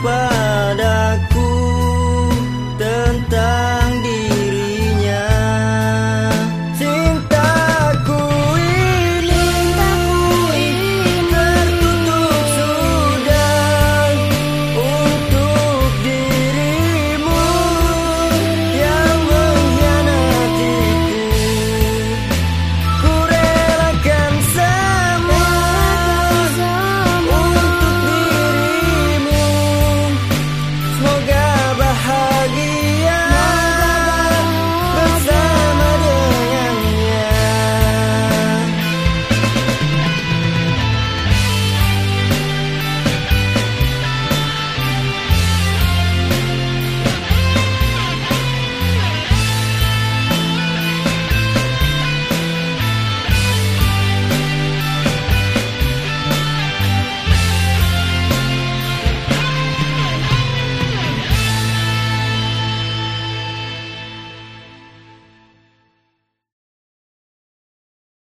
jumpa